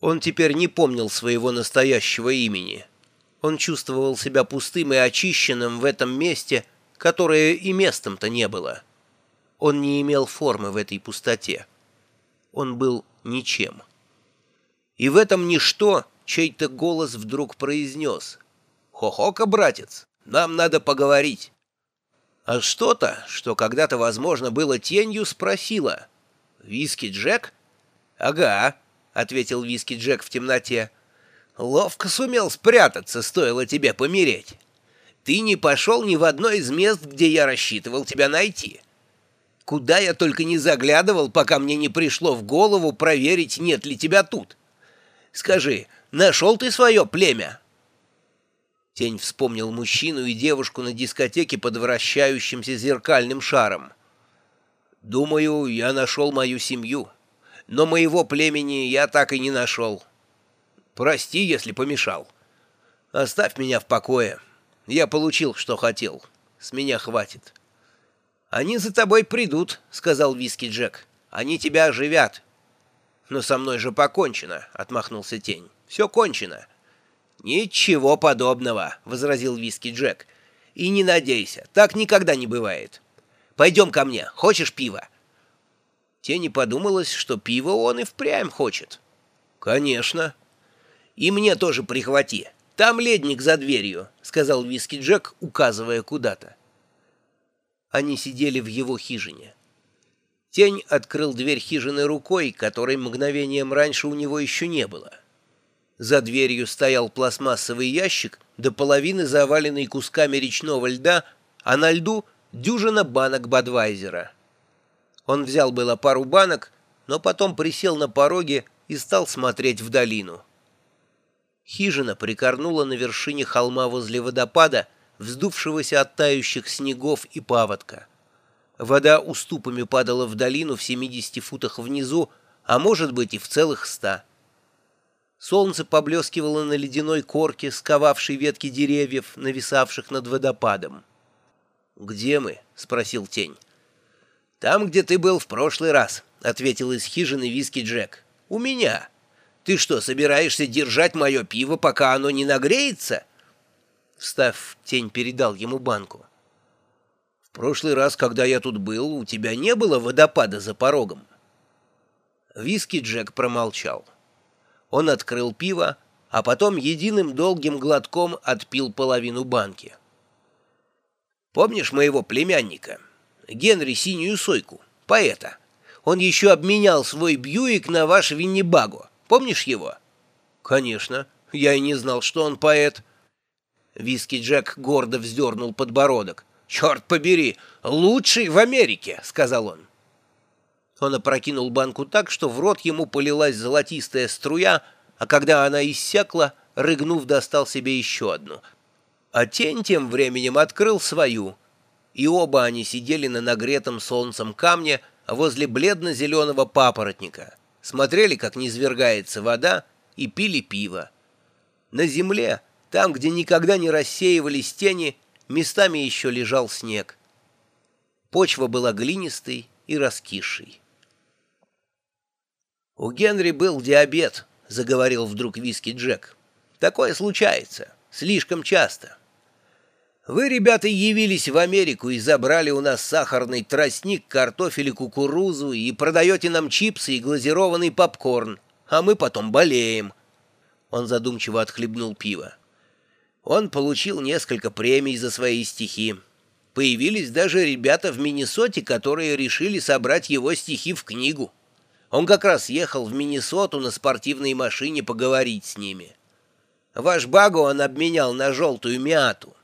Он теперь не помнил своего настоящего имени. Он чувствовал себя пустым и очищенным в этом месте, которое и местом-то не было. Он не имел формы в этой пустоте. Он был ничем. И в этом ничто чей-то голос вдруг произнес. «Хо-хока, братец, нам надо поговорить». А что-то, что когда-то, возможно, было тенью, спросило. «Виски Джек?» «Ага», — ответил Виски Джек в темноте. «Ловко сумел спрятаться, стоило тебе помереть. Ты не пошел ни в одно из мест, где я рассчитывал тебя найти. Куда я только не заглядывал, пока мне не пришло в голову проверить, нет ли тебя тут. Скажи, нашел ты свое племя?» Тень вспомнил мужчину и девушку на дискотеке под вращающимся зеркальным шаром. «Думаю, я нашел мою семью» но моего племени я так и не нашел. Прости, если помешал. Оставь меня в покое. Я получил, что хотел. С меня хватит. «Они за тобой придут», — сказал Виски Джек. «Они тебя оживят». «Но со мной же покончено», — отмахнулся Тень. «Все кончено». «Ничего подобного», — возразил Виски Джек. «И не надейся, так никогда не бывает. Пойдем ко мне, хочешь пива?» Тени подумалось, что пиво он и впрямь хочет. «Конечно». «И мне тоже прихвати. Там ледник за дверью», — сказал Виски Джек, указывая куда-то. Они сидели в его хижине. Тень открыл дверь хижины рукой, которой мгновением раньше у него еще не было. За дверью стоял пластмассовый ящик, до половины заваленный кусками речного льда, а на льду дюжина банок Бадвайзера. Он взял было пару банок, но потом присел на пороге и стал смотреть в долину. Хижина прикорнула на вершине холма возле водопада, вздувшегося от тающих снегов и паводка. Вода уступами падала в долину в 70 футах внизу, а может быть и в целых ста. Солнце поблескивало на ледяной корке, сковавшей ветки деревьев, нависавших над водопадом. «Где мы?» — спросил тень. «Там, где ты был в прошлый раз», — ответил из хижины виски Джек. «У меня. Ты что, собираешься держать мое пиво, пока оно не нагреется?» Встав, тень передал ему банку. «В прошлый раз, когда я тут был, у тебя не было водопада за порогом?» Виски Джек промолчал. Он открыл пиво, а потом единым долгим глотком отпил половину банки. «Помнишь моего племянника?» Генри Синюю Сойку, поэта. Он еще обменял свой Бьюик на ваш Виннибаго. Помнишь его?» «Конечно. Я и не знал, что он поэт». Виски Джек гордо вздернул подбородок. «Черт побери, лучший в Америке!» — сказал он. Он опрокинул банку так, что в рот ему полилась золотистая струя, а когда она иссякла, рыгнув, достал себе еще одну. А тень тем временем открыл свою — и оба они сидели на нагретом солнцем камне возле бледно-зеленого папоротника, смотрели, как низвергается вода, и пили пиво. На земле, там, где никогда не рассеивались тени, местами еще лежал снег. Почва была глинистой и раскисшей. «У Генри был диабет», — заговорил вдруг виски Джек. «Такое случается. Слишком часто. Вы, ребята, явились в Америку и забрали у нас сахарный тростник, картофель и кукурузу, и продаете нам чипсы и глазированный попкорн, а мы потом болеем. Он задумчиво отхлебнул пиво. Он получил несколько премий за свои стихи. Появились даже ребята в Миннесоте, которые решили собрать его стихи в книгу. Он как раз ехал в Миннесоту на спортивной машине поговорить с ними. Ваш багу он обменял на желтую мяту.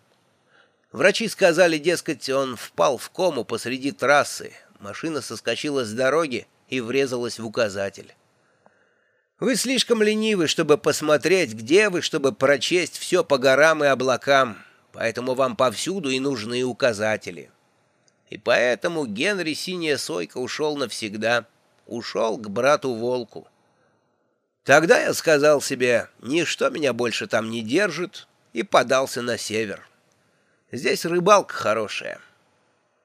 Врачи сказали, дескать, он впал в кому посреди трассы. Машина соскочила с дороги и врезалась в указатель. Вы слишком ленивы, чтобы посмотреть, где вы, чтобы прочесть все по горам и облакам, поэтому вам повсюду и нужны указатели. И поэтому Генри Синяя Сойка ушел навсегда, ушел к брату-волку. Тогда я сказал себе, ничто меня больше там не держит, и подался на север. Здесь рыбалка хорошая.